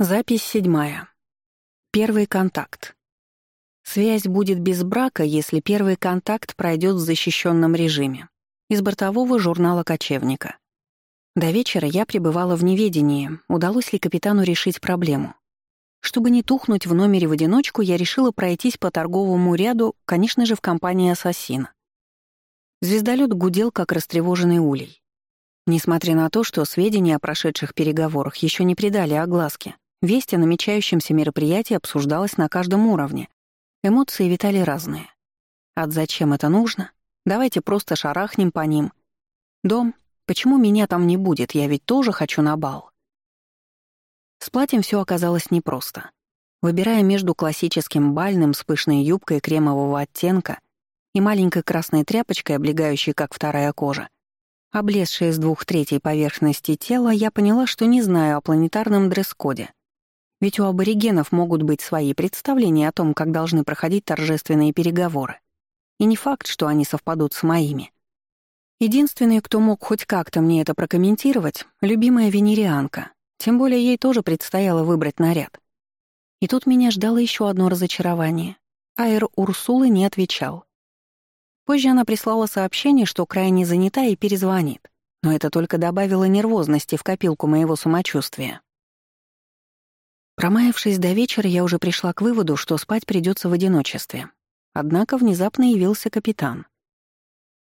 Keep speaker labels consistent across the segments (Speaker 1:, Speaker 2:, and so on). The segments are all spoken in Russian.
Speaker 1: Запись седьмая. Первый контакт. Связь будет без брака, если первый контакт пройдет в защищенном режиме. Из бортового журнала «Кочевника». До вечера я пребывала в неведении, удалось ли капитану решить проблему. Чтобы не тухнуть в номере в одиночку, я решила пройтись по торговому ряду, конечно же, в компании «Ассасина». Звездолет гудел, как растревоженный улей. Несмотря на то, что сведения о прошедших переговорах еще не придали огласке, Весть о намечающемся мероприятии обсуждалась на каждом уровне. Эмоции витали разные. От зачем это нужно? Давайте просто шарахнем по ним. Дом? Почему меня там не будет? Я ведь тоже хочу на бал. С платьем все оказалось непросто. Выбирая между классическим бальным с пышной юбкой кремового оттенка и маленькой красной тряпочкой, облегающей как вторая кожа, облезшая с двух третей поверхности тела, я поняла, что не знаю о планетарном дресс-коде — ведь у аборигенов могут быть свои представления о том, как должны проходить торжественные переговоры. И не факт, что они совпадут с моими. Единственный, кто мог хоть как-то мне это прокомментировать, любимая венерианка. Тем более ей тоже предстояло выбрать наряд. И тут меня ждало еще одно разочарование. Айр Урсулы не отвечал. Позже она прислала сообщение, что крайне занята и перезвонит. Но это только добавило нервозности в копилку моего самочувствия. Промаявшись до вечера, я уже пришла к выводу, что спать придется в одиночестве. Однако внезапно явился капитан.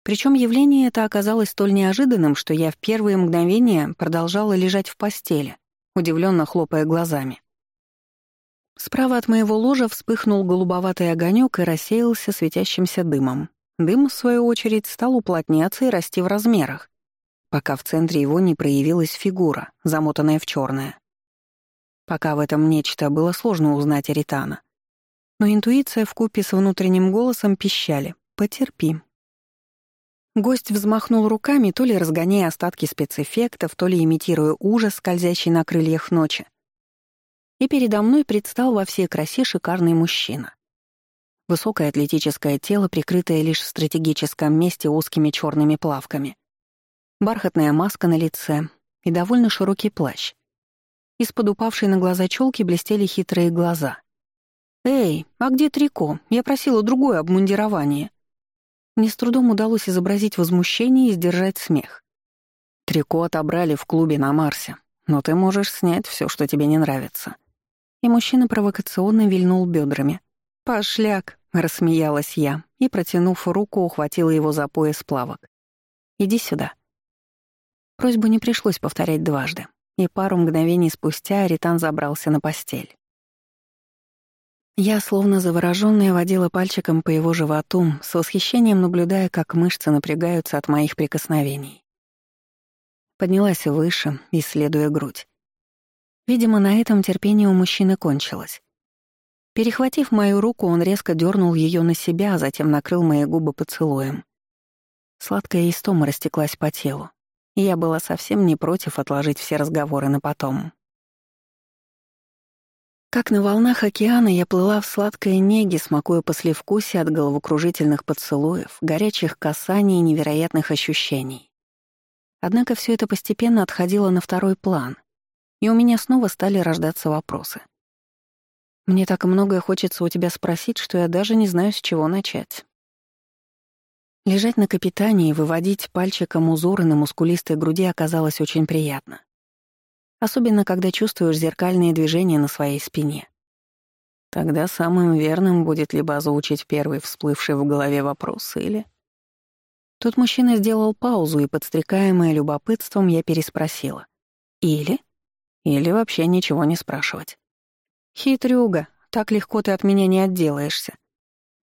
Speaker 1: Причем явление это оказалось столь неожиданным, что я в первые мгновения продолжала лежать в постели, удивленно хлопая глазами. Справа от моего ложа вспыхнул голубоватый огонек и рассеялся светящимся дымом. Дым, в свою очередь, стал уплотняться и расти в размерах, пока в центре его не проявилась фигура, замотанная в черное. Пока в этом нечто было сложно узнать Аритана. Но интуиция вкупе с внутренним голосом пищали «Потерпи». Гость взмахнул руками, то ли разгоняя остатки спецэффектов, то ли имитируя ужас, скользящий на крыльях ночи. И передо мной предстал во всей красе шикарный мужчина. Высокое атлетическое тело, прикрытое лишь в стратегическом месте узкими черными плавками. Бархатная маска на лице и довольно широкий плащ. Из-под упавшей на глаза челки блестели хитрые глаза. «Эй, а где трико? Я просила другое обмундирование». Мне с трудом удалось изобразить возмущение и сдержать смех. «Трико отобрали в клубе на Марсе, но ты можешь снять все, что тебе не нравится». И мужчина провокационно вильнул бедрами. «Пошляк!» — рассмеялась я и, протянув руку, ухватила его за пояс плавок. «Иди сюда». Просьбу не пришлось повторять дважды и пару мгновений спустя Аритан забрался на постель. Я, словно заворожённая, водила пальчиком по его животу, с восхищением наблюдая, как мышцы напрягаются от моих прикосновений. Поднялась выше, исследуя грудь. Видимо, на этом терпение у мужчины кончилось. Перехватив мою руку, он резко дернул ее на себя, а затем накрыл мои губы поцелуем. Сладкая истома растеклась по телу я была совсем не против отложить все разговоры на потом. Как на волнах океана я плыла в сладкой неге, смакуя послевкусие от головокружительных поцелуев, горячих касаний и невероятных ощущений. Однако все это постепенно отходило на второй план, и у меня снова стали рождаться вопросы. Мне так многое хочется у тебя спросить, что я даже не знаю, с чего начать. Лежать на капитане и выводить пальчиком узоры на мускулистой груди оказалось очень приятно. Особенно, когда чувствуешь зеркальные движения на своей спине. Тогда самым верным будет либо озвучить первый всплывший в голове вопрос, или... Тут мужчина сделал паузу, и, подстрекаемая любопытством, я переспросила. «Или?» Или вообще ничего не спрашивать. «Хитрюга, так легко ты от меня не отделаешься.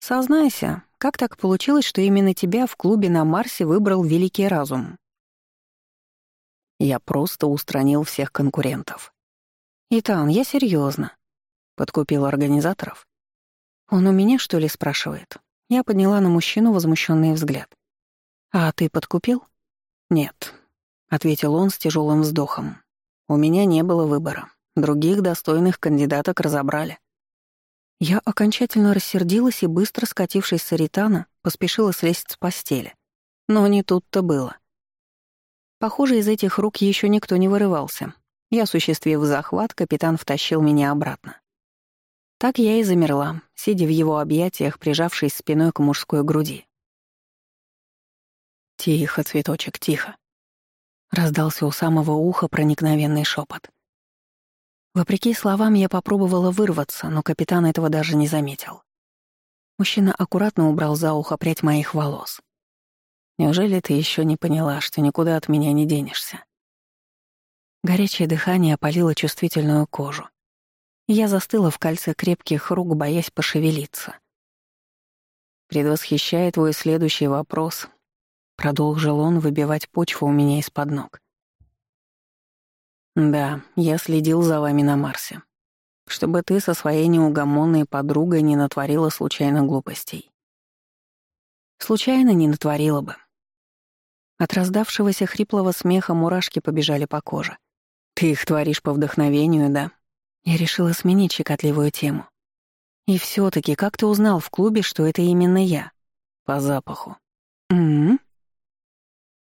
Speaker 1: Сознайся, как так получилось, что именно тебя в клубе на Марсе выбрал Великий Разум? Я просто устранил всех конкурентов. Итан, я серьезно. Подкупил организаторов. Он у меня, что ли, спрашивает? Я подняла на мужчину возмущенный взгляд. «А ты подкупил?» «Нет», — ответил он с тяжелым вздохом. «У меня не было выбора. Других достойных кандидаток разобрали. Я окончательно рассердилась и, быстро скатившись с Аритана, поспешила слезть с постели. Но не тут-то было. Похоже, из этих рук еще никто не вырывался. и, осуществив захват, капитан втащил меня обратно. Так я и замерла, сидя в его объятиях, прижавшись спиной к мужской груди. «Тихо, цветочек, тихо!» Раздался у самого уха проникновенный шепот. Вопреки словам, я попробовала вырваться, но капитан этого даже не заметил. Мужчина аккуратно убрал за ухо прядь моих волос. «Неужели ты еще не поняла, что никуда от меня не денешься?» Горячее дыхание опалило чувствительную кожу. Я застыла в кольце крепких рук, боясь пошевелиться. «Предвосхищая твой следующий вопрос», — продолжил он выбивать почву у меня из-под ног. «Да, я следил за вами на Марсе. Чтобы ты со своей неугомонной подругой не натворила случайно глупостей. Случайно не натворила бы». От раздавшегося хриплого смеха мурашки побежали по коже. «Ты их творишь по вдохновению, да?» Я решила сменить щекотливую тему. «И все таки как ты узнал в клубе, что это именно я?» «По запаху». «М-м-м?»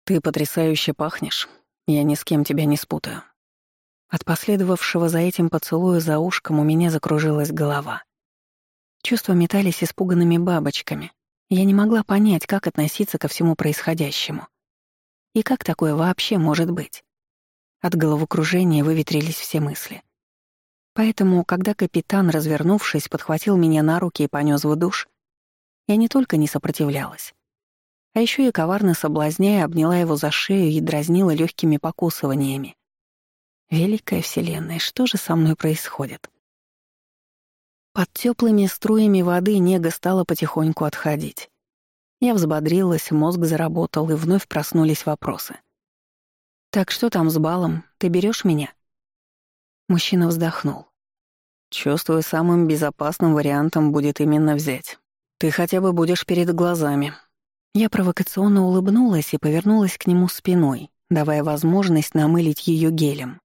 Speaker 1: «Ты потрясающе пахнешь. Я ни с кем тебя не спутаю». От последовавшего за этим поцелуя за ушком у меня закружилась голова. Чувства метались испуганными бабочками. Я не могла понять, как относиться ко всему происходящему. И как такое вообще может быть? От головокружения выветрились все мысли. Поэтому, когда капитан, развернувшись, подхватил меня на руки и понёс в душ, я не только не сопротивлялась, а еще и коварно соблазняя обняла его за шею и дразнила легкими покусываниями. Великая Вселенная, что же со мной происходит? Под теплыми струями воды нега стала потихоньку отходить. Я взбодрилась, мозг заработал, и вновь проснулись вопросы. «Так что там с балом? Ты берешь меня?» Мужчина вздохнул. «Чувствую, самым безопасным вариантом будет именно взять. Ты хотя бы будешь перед глазами». Я провокационно улыбнулась и повернулась к нему спиной, давая возможность намылить ее гелем.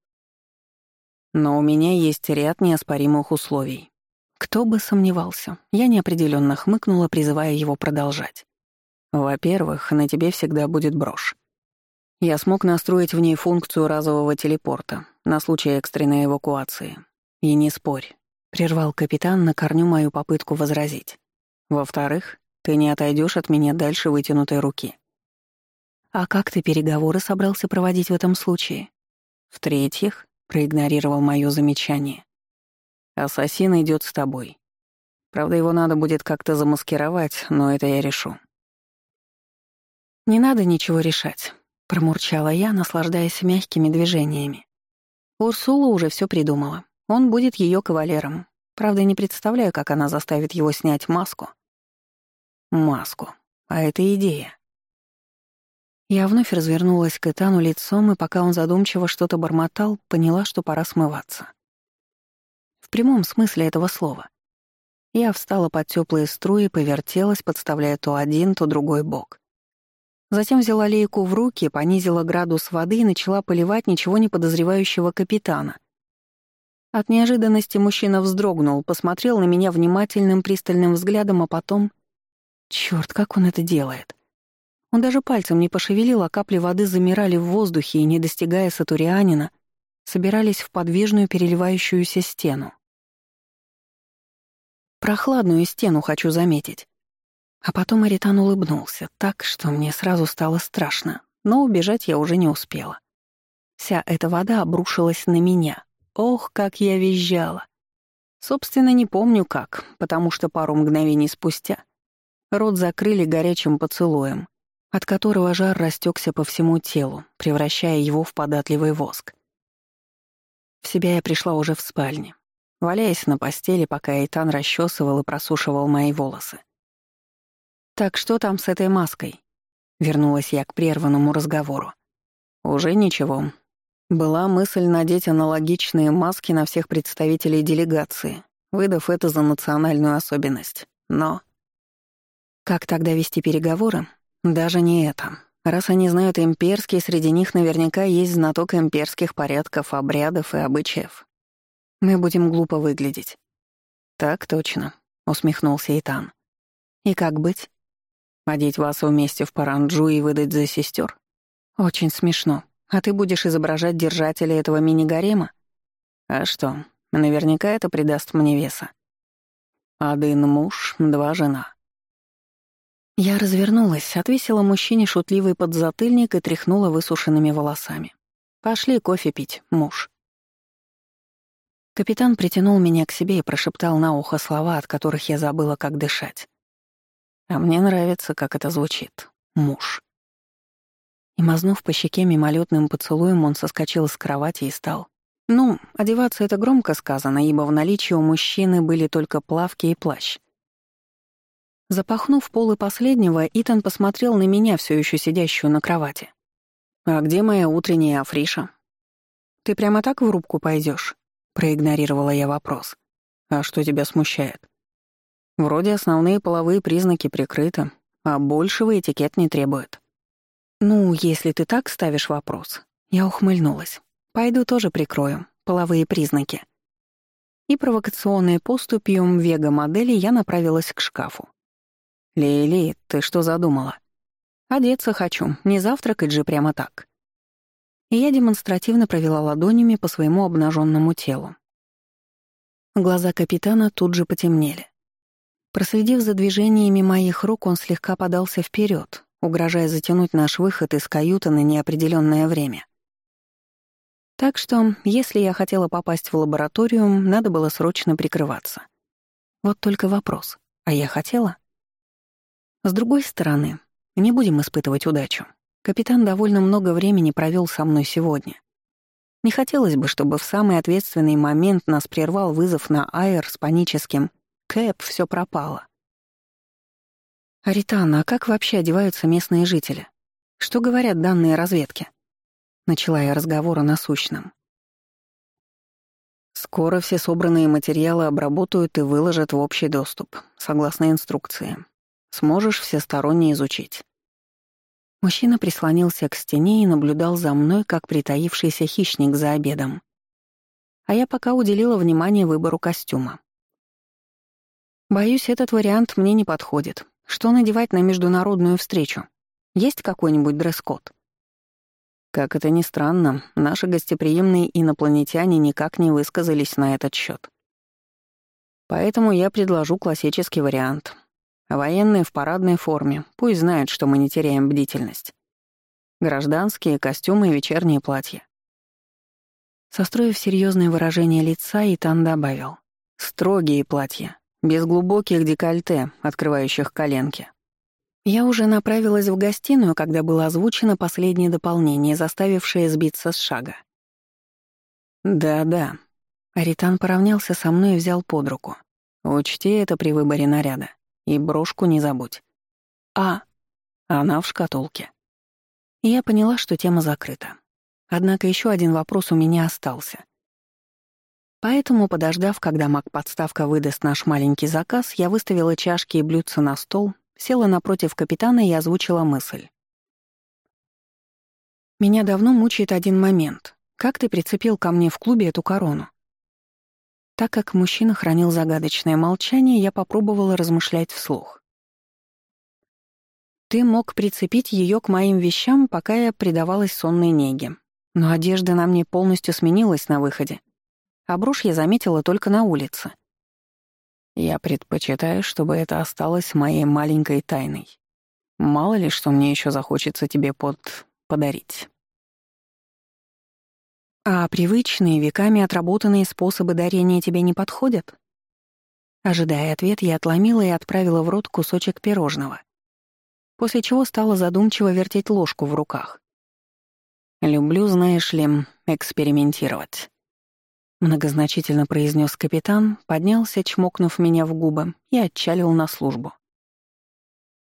Speaker 1: Но у меня есть ряд неоспоримых условий. Кто бы сомневался, я неопределенно хмыкнула, призывая его продолжать. Во-первых, на тебе всегда будет брошь. Я смог настроить в ней функцию разового телепорта на случай экстренной эвакуации. И не спорь, прервал капитан на корню мою попытку возразить. Во-вторых, ты не отойдешь от меня дальше вытянутой руки. А как ты переговоры собрался проводить в этом случае? В-третьих, проигнорировал мое замечание. Ассасин идет с тобой. Правда, его надо будет как-то замаскировать, но это я решу. Не надо ничего решать. — промурчала я, наслаждаясь мягкими движениями. Урсула уже все придумала. Он будет ее кавалером. Правда, не представляю, как она заставит его снять маску. Маску. А это идея. Я вновь развернулась к Этану лицом, и пока он задумчиво что-то бормотал, поняла, что пора смываться. В прямом смысле этого слова. Я встала под теплые струи, повертелась, подставляя то один, то другой бок. Затем взяла лейку в руки, понизила градус воды и начала поливать ничего не подозревающего капитана. От неожиданности мужчина вздрогнул, посмотрел на меня внимательным пристальным взглядом, а потом... Чёрт, как он это делает? Он даже пальцем не пошевелил, а капли воды замирали в воздухе и, не достигая сатурианина, собирались в подвижную переливающуюся стену. Прохладную стену, хочу заметить. А потом Аритан улыбнулся так, что мне сразу стало страшно, но убежать я уже не успела. Вся эта вода обрушилась на меня. Ох, как я визжала! Собственно, не помню как, потому что пару мгновений спустя рот закрыли горячим поцелуем, от которого жар растекся по всему телу, превращая его в податливый воск. В себя я пришла уже в спальне, валяясь на постели, пока Эйтан расчесывал и просушивал мои волосы. «Так что там с этой маской?» Вернулась я к прерванному разговору. «Уже ничего. Была мысль надеть аналогичные маски на всех представителей делегации, выдав это за национальную особенность. Но...» «Как тогда вести переговоры? Даже не это. Раз они знают имперский, среди них наверняка есть знаток имперских порядков, обрядов и обычаев. Мы будем глупо выглядеть». «Так точно», — усмехнулся Итан. «И как быть?» Одеть вас вместе в паранджу и выдать за сестер? Очень смешно. А ты будешь изображать держателя этого мини-гарема? А что, наверняка это придаст мне веса. Один муж, два жена. Я развернулась, отвесила мужчине шутливый подзатыльник и тряхнула высушенными волосами. «Пошли кофе пить, муж». Капитан притянул меня к себе и прошептал на ухо слова, от которых я забыла, как дышать. А мне нравится, как это звучит. Муж. И мазнув по щеке мимолетным поцелуем, он соскочил с кровати и стал. Ну, одеваться — это громко сказано, ибо в наличии у мужчины были только плавки и плащ. Запахнув полы последнего, Итан посмотрел на меня, все еще сидящую на кровати. «А где моя утренняя Африша?» «Ты прямо так в рубку пойдешь? проигнорировала я вопрос. «А что тебя смущает?» «Вроде основные половые признаки прикрыты, а большего этикет не требует». «Ну, если ты так ставишь вопрос...» Я ухмыльнулась. «Пойду тоже прикрою. Половые признаки». И провокационной поступью вега-модели я направилась к шкафу. «Лили, ты что задумала?» «Одеться хочу, не завтракать же прямо так». И я демонстративно провела ладонями по своему обнаженному телу. Глаза капитана тут же потемнели. Проследив за движениями моих рук, он слегка подался вперед, угрожая затянуть наш выход из каюты на неопределенное время. Так что, если я хотела попасть в лабораторию, надо было срочно прикрываться. Вот только вопрос. А я хотела? С другой стороны, не будем испытывать удачу. Капитан довольно много времени провел со мной сегодня. Не хотелось бы, чтобы в самый ответственный момент нас прервал вызов на Айр с паническим «Кэп, все пропало». «Аритана, а как вообще одеваются местные жители? Что говорят данные разведки?» Начала я разговор о насущном. Скоро все собранные материалы обработают и выложат в общий доступ, согласно инструкции. Сможешь всесторонне изучить». Мужчина прислонился к стене и наблюдал за мной, как притаившийся хищник за обедом. А я пока уделила внимание выбору костюма. Боюсь, этот вариант мне не подходит. Что надевать на международную встречу? Есть какой-нибудь дресс-код? Как это ни странно, наши гостеприимные инопланетяне никак не высказались на этот счет. Поэтому я предложу классический вариант. Военные в парадной форме, пусть знают, что мы не теряем бдительность. Гражданские, костюмы и вечерние платья. Состроив серьезное выражение лица, Итан добавил. Строгие платья, без глубоких декольте, открывающих коленки. Я уже направилась в гостиную, когда было озвучено последнее дополнение, заставившее сбиться с шага. «Да-да». Аритан поравнялся со мной и взял под руку. «Учти это при выборе наряда. И брошку не забудь. А, она в шкатулке. я поняла, что тема закрыта. Однако еще один вопрос у меня остался. Поэтому, подождав, когда маг-подставка выдаст наш маленький заказ, я выставила чашки и блюдца на стол, села напротив капитана и озвучила мысль. «Меня давно мучает один момент. Как ты прицепил ко мне в клубе эту корону? Так как мужчина хранил загадочное молчание, я попробовала размышлять вслух. Ты мог прицепить ее к моим вещам, пока я предавалась сонной неге. Но одежда на мне полностью сменилась на выходе. А брошь я заметила только на улице. Я предпочитаю, чтобы это осталось моей маленькой тайной. Мало ли, что мне еще захочется тебе под... подарить. А привычные, веками отработанные способы дарения тебе не подходят? Ожидая ответ, я отломила и отправила в рот кусочек пирожного. После чего стала задумчиво вертеть ложку в руках. «Люблю, знаешь ли, экспериментировать», — многозначительно произнес капитан, поднялся, чмокнув меня в губы, и отчалил на службу.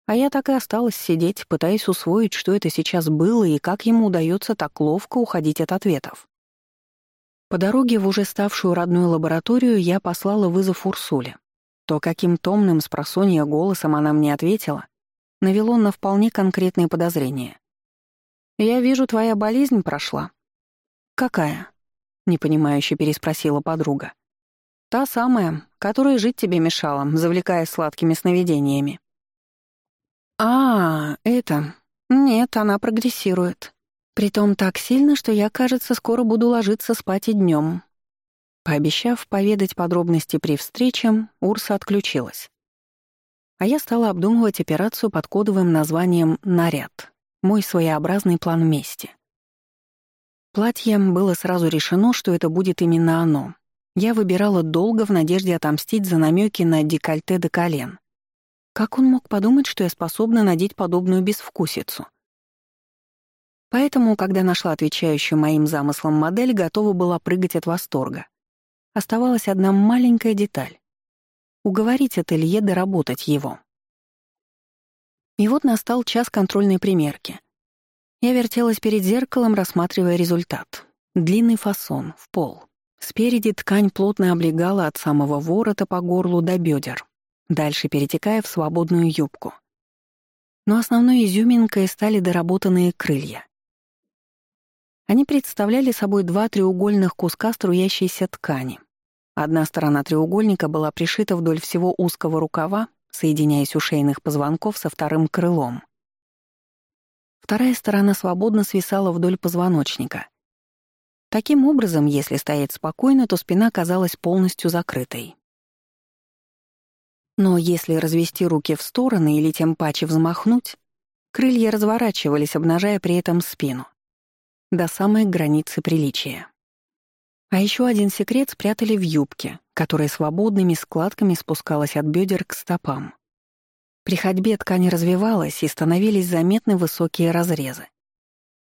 Speaker 1: А я так и осталась сидеть, пытаясь усвоить, что это сейчас было и как ему удается так ловко уходить от ответов. По дороге в уже ставшую родную лабораторию я послала вызов Урсуле. То, каким томным с просонья голосом она мне ответила, навело на вполне конкретные подозрения. «Я вижу, твоя болезнь прошла». «Какая?» — непонимающе переспросила подруга. «Та самая, которая жить тебе мешала, завлекая сладкими сновидениями». «А, это... Нет, она прогрессирует. Притом так сильно, что я, кажется, скоро буду ложиться спать и днем. Пообещав поведать подробности при встрече, Урса отключилась. А я стала обдумывать операцию под кодовым названием «Наряд» — мой своеобразный план мести. Платьем было сразу решено, что это будет именно оно. Я выбирала долго в надежде отомстить за намеки на декольте до колен. Как он мог подумать, что я способна надеть подобную безвкусицу? Поэтому, когда нашла отвечающую моим замыслам модель, готова была прыгать от восторга. Оставалась одна маленькая деталь — уговорить ателье доработать его. И вот настал час контрольной примерки. Я вертелась перед зеркалом, рассматривая результат. Длинный фасон, в пол. Спереди ткань плотно облегала от самого ворота по горлу до бедер, дальше перетекая в свободную юбку. Но основной изюминкой стали доработанные крылья. Они представляли собой два треугольных куска струящейся ткани. Одна сторона треугольника была пришита вдоль всего узкого рукава, соединяясь у шейных позвонков со вторым крылом. Вторая сторона свободно свисала вдоль позвоночника. Таким образом, если стоять спокойно, то спина казалась полностью закрытой. Но если развести руки в стороны или тем паче взмахнуть, крылья разворачивались, обнажая при этом спину до самой границы приличия. А еще один секрет спрятали в юбке, которая свободными складками спускалась от бедер к стопам. При ходьбе ткань развивалась и становились заметны высокие разрезы.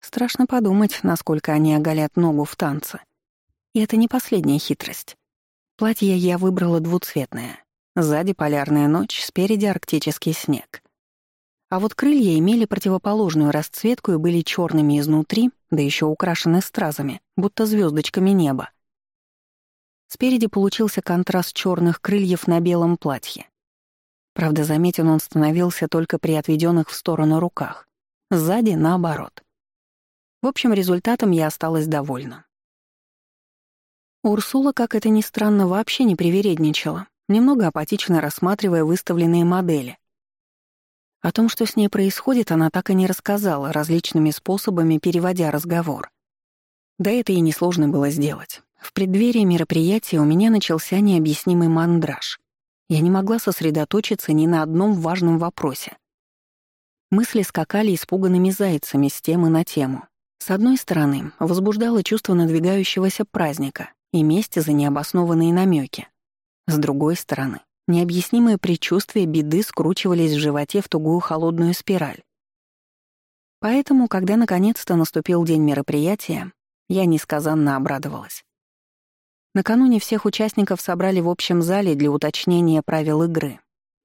Speaker 1: Страшно подумать, насколько они оголят ногу в танце. И это не последняя хитрость. Платье я выбрала двуцветное. Сзади полярная ночь, спереди арктический снег. А вот крылья имели противоположную расцветку и были черными изнутри, да еще украшены стразами, будто звездочками неба. Спереди получился контраст черных крыльев на белом платье. Правда, заметен он становился только при отведенных в сторону руках. Сзади — наоборот. В общем, результатом я осталась довольна. Урсула, как это ни странно, вообще не привередничала, немного апатично рассматривая выставленные модели, о том, что с ней происходит, она так и не рассказала, различными способами переводя разговор. Да это и несложно было сделать. В преддверии мероприятия у меня начался необъяснимый мандраж. Я не могла сосредоточиться ни на одном важном вопросе. Мысли скакали испуганными зайцами с темы на тему. С одной стороны, возбуждало чувство надвигающегося праздника и мести за необоснованные намеки. С другой стороны, Необъяснимые предчувствия беды скручивались в животе в тугую холодную спираль. Поэтому, когда наконец-то наступил день мероприятия, я несказанно обрадовалась. Накануне всех участников собрали в общем зале для уточнения правил игры.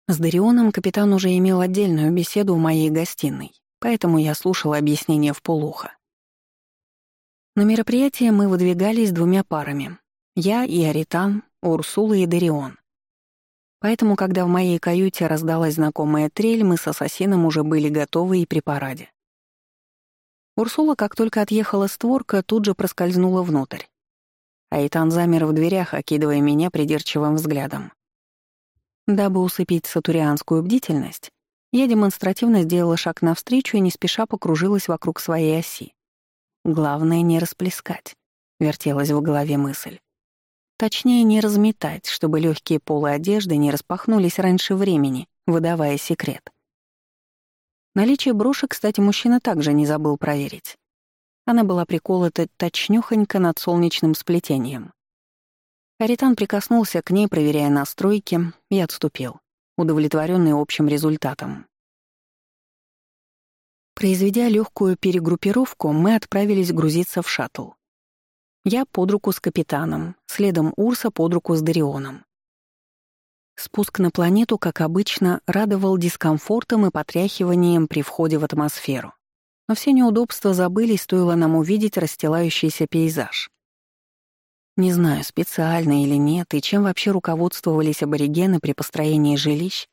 Speaker 1: С Дарионом капитан уже имел отдельную беседу в моей гостиной, поэтому я слушала объяснения в полухо. На мероприятие мы выдвигались двумя парами. Я и Аритан, Урсула и Дарион. Поэтому, когда в моей каюте раздалась знакомая трель, мы с ассасином уже были готовы и при параде. Урсула, как только отъехала створка, тут же проскользнула внутрь. Айтан замер в дверях, окидывая меня придирчивым взглядом. Дабы усыпить сатурианскую бдительность, я демонстративно сделала шаг навстречу и не спеша покружилась вокруг своей оси. «Главное — не расплескать», — вертелась в голове мысль. Точнее, не разметать, чтобы легкие полы одежды не распахнулись раньше времени, выдавая секрет. Наличие брошек, кстати, мужчина также не забыл проверить. Она была приколота точнёхонько над солнечным сплетением. Аритан прикоснулся к ней, проверяя настройки, и отступил, удовлетворенный общим результатом. Произведя легкую перегруппировку, мы отправились грузиться в шаттл. Я под руку с капитаном, следом Урса под руку с Дарионом. Спуск на планету, как обычно, радовал дискомфортом и потряхиванием при входе в атмосферу. Но все неудобства забылись, стоило нам увидеть расстилающийся пейзаж. Не знаю, специально или нет, и чем вообще руководствовались аборигены при построении жилищ,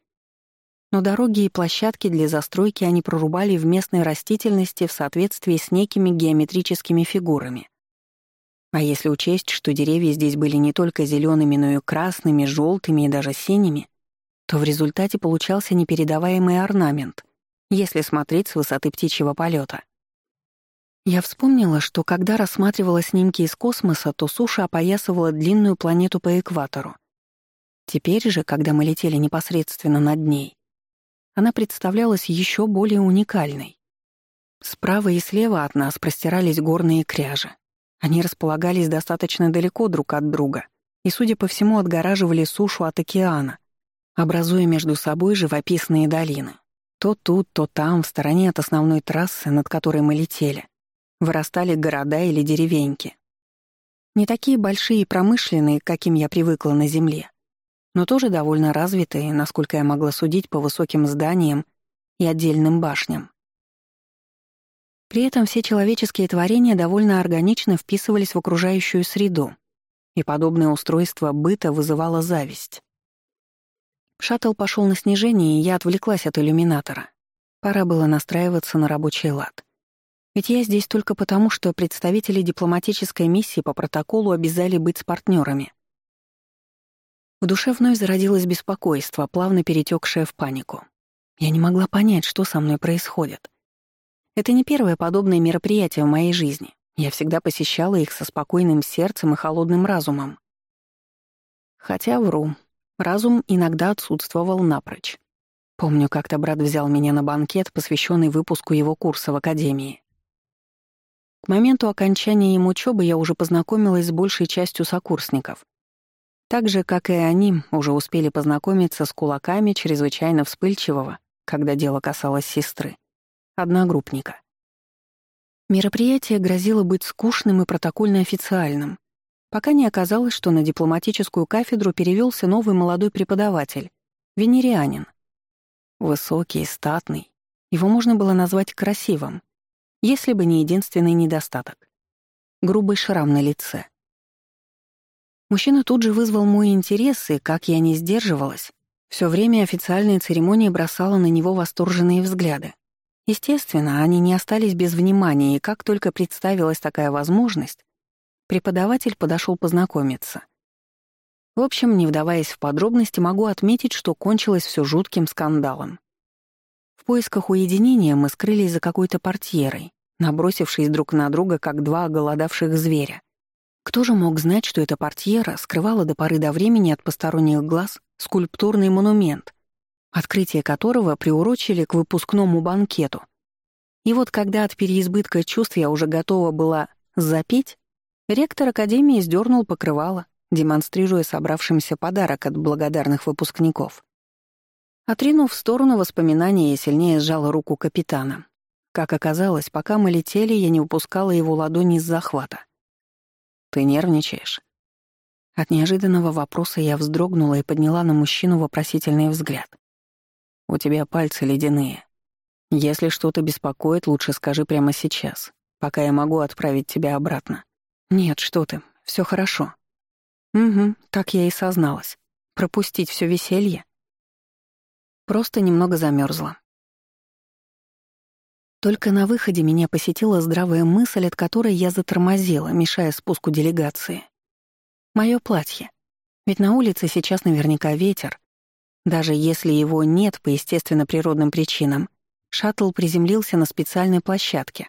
Speaker 1: но дороги и площадки для застройки они прорубали в местной растительности в соответствии с некими геометрическими фигурами. А если учесть, что деревья здесь были не только зелеными, но и красными, желтыми и даже синими, то в результате получался непередаваемый орнамент, если смотреть с высоты птичьего полета. Я вспомнила, что когда рассматривала снимки из космоса, то суша опоясывала длинную планету по экватору. Теперь же, когда мы летели непосредственно над ней, она представлялась еще более уникальной. Справа и слева от нас простирались горные кряжи. Они располагались достаточно далеко друг от друга и, судя по всему, отгораживали сушу от океана, образуя между собой живописные долины. То тут, то там, в стороне от основной трассы, над которой мы летели, вырастали города или деревеньки. Не такие большие и промышленные, каким я привыкла на Земле, но тоже довольно развитые, насколько я могла судить по высоким зданиям и отдельным башням. При этом все человеческие творения довольно органично вписывались в окружающую среду, и подобное устройство быта вызывало зависть. Шаттл пошел на снижение, и я отвлеклась от иллюминатора. Пора было настраиваться на рабочий лад. Ведь я здесь только потому, что представители дипломатической миссии по протоколу обязали быть с партнерами. В душе вновь зародилось беспокойство, плавно перетекшее в панику. Я не могла понять, что со мной происходит. Это не первое подобное мероприятие в моей жизни. Я всегда посещала их со спокойным сердцем и холодным разумом. Хотя вру, разум иногда отсутствовал напрочь. Помню, как-то брат взял меня на банкет, посвященный выпуску его курса в академии. К моменту окончания им учебы я уже познакомилась с большей частью сокурсников, так же, как и они, уже успели познакомиться с кулаками чрезвычайно вспыльчивого, когда дело касалось сестры, одногруппника. Мероприятие грозило быть скучным и протокольно-официальным, пока не оказалось, что на дипломатическую кафедру перевелся новый молодой преподаватель, венерианин. Высокий, статный. Его можно было назвать красивым, если бы не единственный недостаток — грубый шрам на лице. Мужчина тут же вызвал мой интерес, и, как я не сдерживалась, все время официальная церемония бросала на него восторженные взгляды. Естественно, они не остались без внимания, и как только представилась такая возможность, преподаватель подошел познакомиться. В общем, не вдаваясь в подробности, могу отметить, что кончилось все жутким скандалом. В поисках уединения мы скрылись за какой-то портьерой, набросившись друг на друга, как два оголодавших зверя. Кто же мог знать, что эта портьера скрывала до поры до времени от посторонних глаз скульптурный монумент, открытие которого приурочили к выпускному банкету. И вот когда от переизбытка чувств я уже готова была запеть, ректор Академии сдернул покрывало, демонстрируя собравшимся подарок от благодарных выпускников. Отринув в сторону воспоминания, я сильнее сжала руку капитана. Как оказалось, пока мы летели, я не упускала его ладони из захвата. Ты нервничаешь?» От неожиданного вопроса я вздрогнула и подняла на мужчину вопросительный взгляд. «У тебя пальцы ледяные. Если что-то беспокоит, лучше скажи прямо сейчас, пока я могу отправить тебя обратно». «Нет, что ты, все хорошо». «Угу, так я и созналась. Пропустить все веселье?» Просто немного замерзла. Только на выходе меня посетила здравая мысль, от которой я затормозила, мешая спуску делегации. Моё платье. Ведь на улице сейчас наверняка ветер. Даже если его нет по естественно-природным причинам, шаттл приземлился на специальной площадке.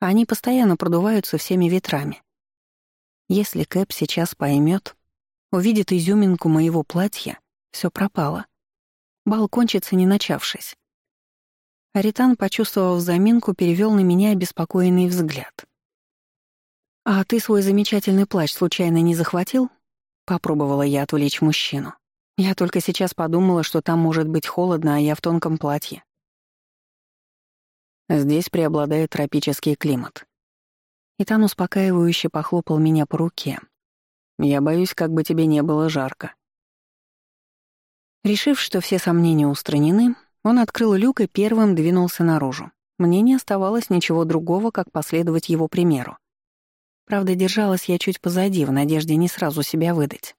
Speaker 1: Они постоянно продуваются всеми ветрами. Если Кэп сейчас поймет, увидит изюминку моего платья, все пропало. Бал кончится, не начавшись. Аритан, почувствовав заминку, перевел на меня обеспокоенный взгляд. «А ты свой замечательный плащ случайно не захватил?» Попробовала я отвлечь мужчину. Я только сейчас подумала, что там может быть холодно, а я в тонком платье. Здесь преобладает тропический климат. Итан успокаивающе похлопал меня по руке. Я боюсь, как бы тебе не было жарко. Решив, что все сомнения устранены, он открыл люк и первым двинулся наружу. Мне не оставалось ничего другого, как последовать его примеру. Правда, держалась я чуть позади, в надежде не сразу себя выдать.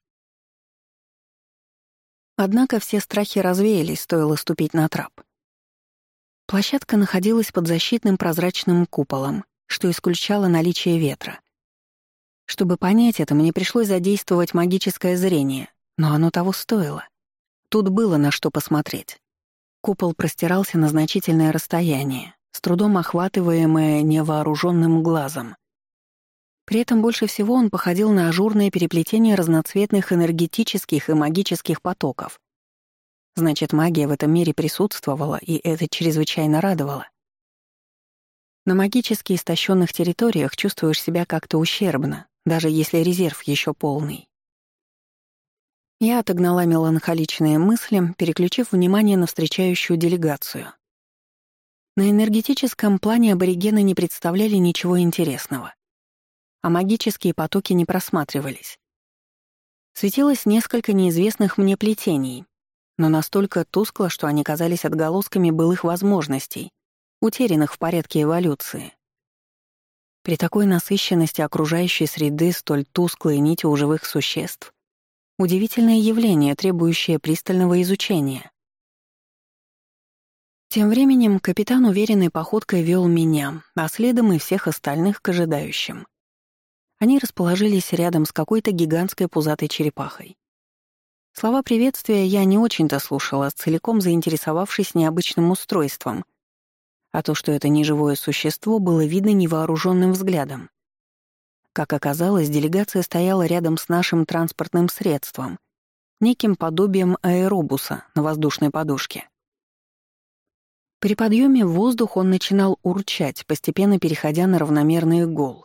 Speaker 1: Однако все страхи развеялись, стоило ступить на трап. Площадка находилась под защитным прозрачным куполом, что исключало наличие ветра. Чтобы понять это, мне пришлось задействовать магическое зрение, но оно того стоило. Тут было на что посмотреть. Купол простирался на значительное расстояние, с трудом охватываемое невооруженным глазом. При этом больше всего он походил на ажурное переплетение разноцветных энергетических и магических потоков. Значит, магия в этом мире присутствовала, и это чрезвычайно радовало. На магически истощенных территориях чувствуешь себя как-то ущербно, даже если резерв еще полный. Я отогнала меланхоличные мысли, переключив внимание на встречающую делегацию. На энергетическом плане аборигены не представляли ничего интересного, а магические потоки не просматривались. Светилось несколько неизвестных мне плетений, но настолько тускло, что они казались отголосками былых возможностей, утерянных в порядке эволюции. При такой насыщенности окружающей среды столь тусклые нити у живых существ — удивительное явление, требующее пристального изучения. Тем временем капитан уверенной походкой вел меня, а следом и всех остальных к ожидающим. Они расположились рядом с какой-то гигантской пузатой черепахой. Слова приветствия я не очень-то слушала, целиком заинтересовавшись необычным устройством — а то, что это неживое существо, было видно невооруженным взглядом. Как оказалось, делегация стояла рядом с нашим транспортным средством, неким подобием аэробуса на воздушной подушке. При подъеме в воздух он начинал урчать, постепенно переходя на равномерный гул.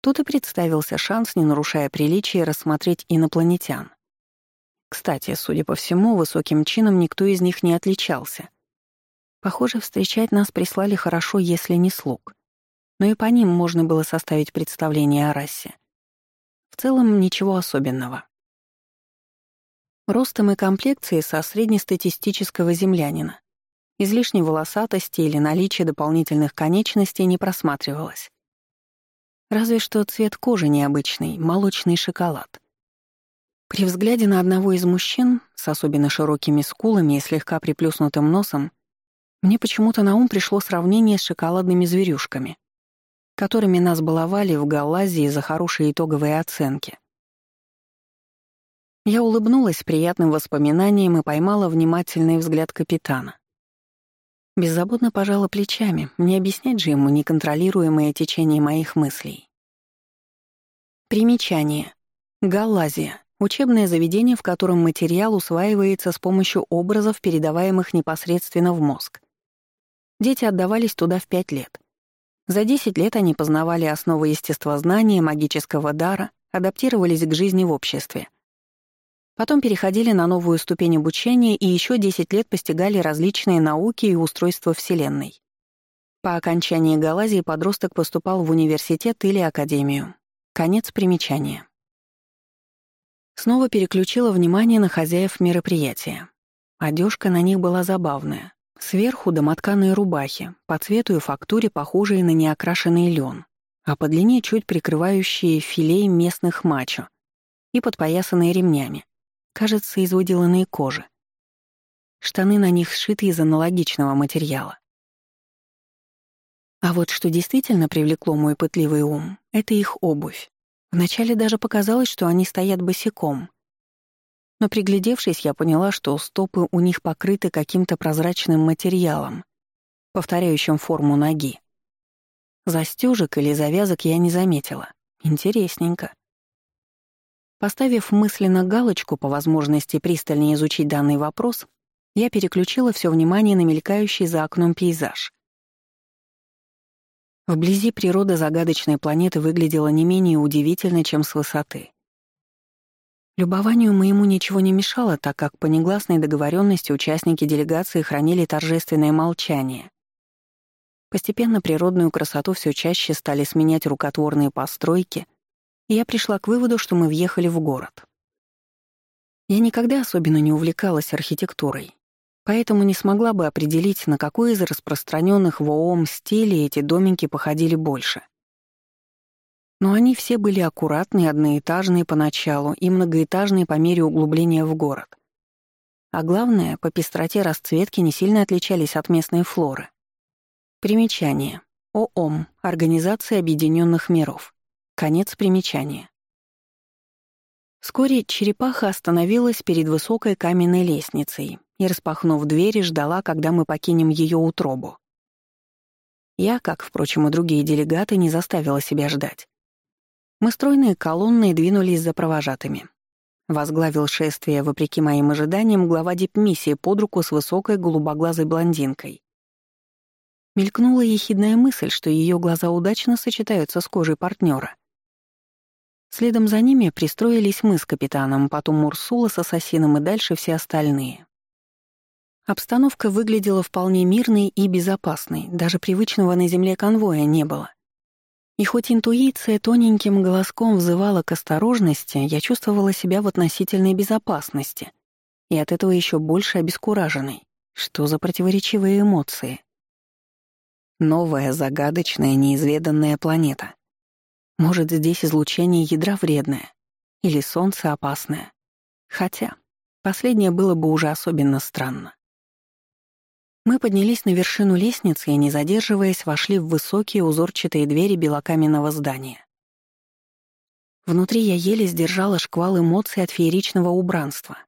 Speaker 1: Тут и представился шанс, не нарушая приличия, рассмотреть инопланетян. Кстати, судя по всему, высоким чином никто из них не отличался — Похоже, встречать нас прислали хорошо, если не слуг. Но и по ним можно было составить представление о расе. В целом, ничего особенного. Ростом и комплекцией со среднестатистического землянина. Излишней волосатости или наличия дополнительных конечностей не просматривалось. Разве что цвет кожи необычный, молочный шоколад. При взгляде на одного из мужчин с особенно широкими скулами и слегка приплюснутым носом мне почему-то на ум пришло сравнение с шоколадными зверюшками, которыми нас баловали в Галазии за хорошие итоговые оценки. Я улыбнулась приятным воспоминанием и поймала внимательный взгляд капитана. Беззаботно пожала плечами, не объяснять же ему неконтролируемое течение моих мыслей. Примечание. Галазия — учебное заведение, в котором материал усваивается с помощью образов, передаваемых непосредственно в мозг. Дети отдавались туда в пять лет. За десять лет они познавали основы естествознания, магического дара, адаптировались к жизни в обществе. Потом переходили на новую ступень обучения и еще десять лет постигали различные науки и устройства Вселенной. По окончании Галазии подросток поступал в университет или академию. Конец примечания. Снова переключила внимание на хозяев мероприятия. Одежка на них была забавная. Сверху домотканые рубахи, по цвету и фактуре похожие на неокрашенный лен, а по длине чуть прикрывающие филей местных мачо и подпоясанные ремнями, кажется, из выделанной кожи. Штаны на них сшиты из аналогичного материала. А вот что действительно привлекло мой пытливый ум — это их обувь. Вначале даже показалось, что они стоят босиком — но приглядевшись, я поняла, что стопы у них покрыты каким-то прозрачным материалом, повторяющим форму ноги. Застежек или завязок я не заметила. Интересненько. Поставив мысленно галочку по возможности пристальнее изучить данный вопрос, я переключила все внимание на мелькающий за окном пейзаж. Вблизи природа загадочной планеты выглядела не менее удивительно, чем с высоты. Любованию моему ничего не мешало, так как по негласной договоренности участники делегации хранили торжественное молчание. Постепенно природную красоту все чаще стали сменять рукотворные постройки, я пришла к выводу, что мы въехали в город. Я никогда особенно не увлекалась архитектурой, поэтому не смогла бы определить, на какой из распространенных в ООМ стилей эти домики походили больше — но они все были аккуратные, одноэтажные поначалу и многоэтажные по мере углубления в город. А главное, по пестроте расцветки не сильно отличались от местной флоры. Примечание. ООМ. Организация Объединенных Миров. Конец примечания. Вскоре черепаха остановилась перед высокой каменной лестницей и, распахнув двери, ждала, когда мы покинем ее утробу. Я, как, впрочем, и другие делегаты, не заставила себя ждать. Мы стройные колонны двинулись за провожатыми. Возглавил шествие, вопреки моим ожиданиям, глава дипмиссии под руку с высокой голубоглазой блондинкой. Мелькнула ехидная мысль, что ее глаза удачно сочетаются с кожей партнера. Следом за ними пристроились мы с капитаном, потом Мурсула с ассасином и дальше все остальные. Обстановка выглядела вполне мирной и безопасной, даже привычного на земле конвоя не было. И хоть интуиция тоненьким голоском взывала к осторожности, я чувствовала себя в относительной безопасности и от этого еще больше обескураженной. Что за противоречивые эмоции? Новая, загадочная, неизведанная планета. Может, здесь излучение ядра вредное? Или солнце опасное? Хотя, последнее было бы уже особенно странно. Мы поднялись на вершину лестницы и, не задерживаясь, вошли в высокие узорчатые двери белокаменного здания. Внутри я еле сдержала шквал эмоций от фееричного убранства.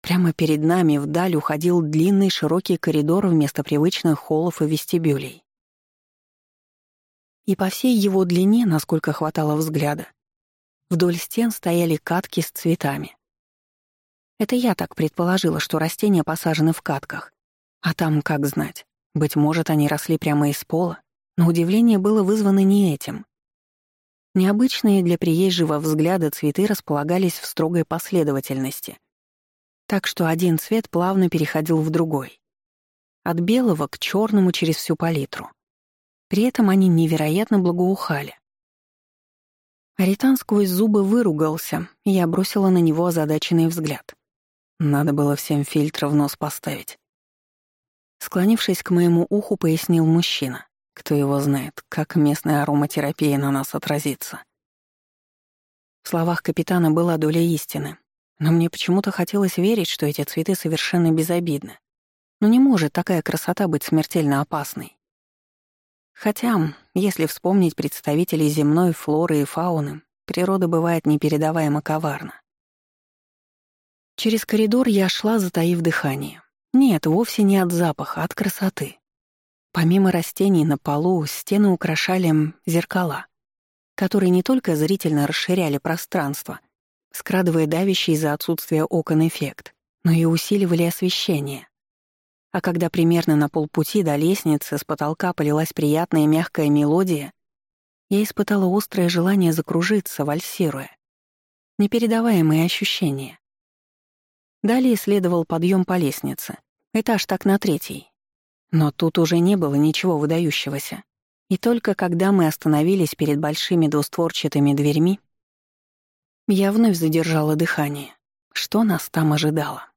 Speaker 1: Прямо перед нами вдаль уходил длинный широкий коридор вместо привычных холлов и вестибюлей. И по всей его длине, насколько хватало взгляда, вдоль стен стояли катки с цветами. Это я так предположила, что растения посажены в катках, а там, как знать, быть может, они росли прямо из пола, но удивление было вызвано не этим. Необычные для приезжего взгляда цветы располагались в строгой последовательности, так что один цвет плавно переходил в другой. От белого к черному через всю палитру. При этом они невероятно благоухали. Аритан сквозь зубы выругался, и я бросила на него озадаченный взгляд. Надо было всем фильтры в нос поставить. Склонившись к моему уху, пояснил мужчина. Кто его знает, как местная ароматерапия на нас отразится. В словах капитана была доля истины, но мне почему-то хотелось верить, что эти цветы совершенно безобидны. Но не может такая красота быть смертельно опасной. Хотя, если вспомнить представителей земной флоры и фауны, природа бывает непередаваемо коварна. Через коридор я шла, затаив дыхание. Нет, вовсе не от запаха, а от красоты. Помимо растений на полу стены украшали зеркала, которые не только зрительно расширяли пространство, скрадывая давящий из-за отсутствия окон эффект, но и усиливали освещение. А когда примерно на полпути до лестницы с потолка полилась приятная мягкая мелодия, я испытала острое желание закружиться, вальсируя. Непередаваемые ощущения. Далее следовал подъем по лестнице. Этаж так на третий. Но тут уже не было ничего выдающегося. И только когда мы остановились перед большими двустворчатыми дверьми, я вновь задержала дыхание. Что нас там ожидало?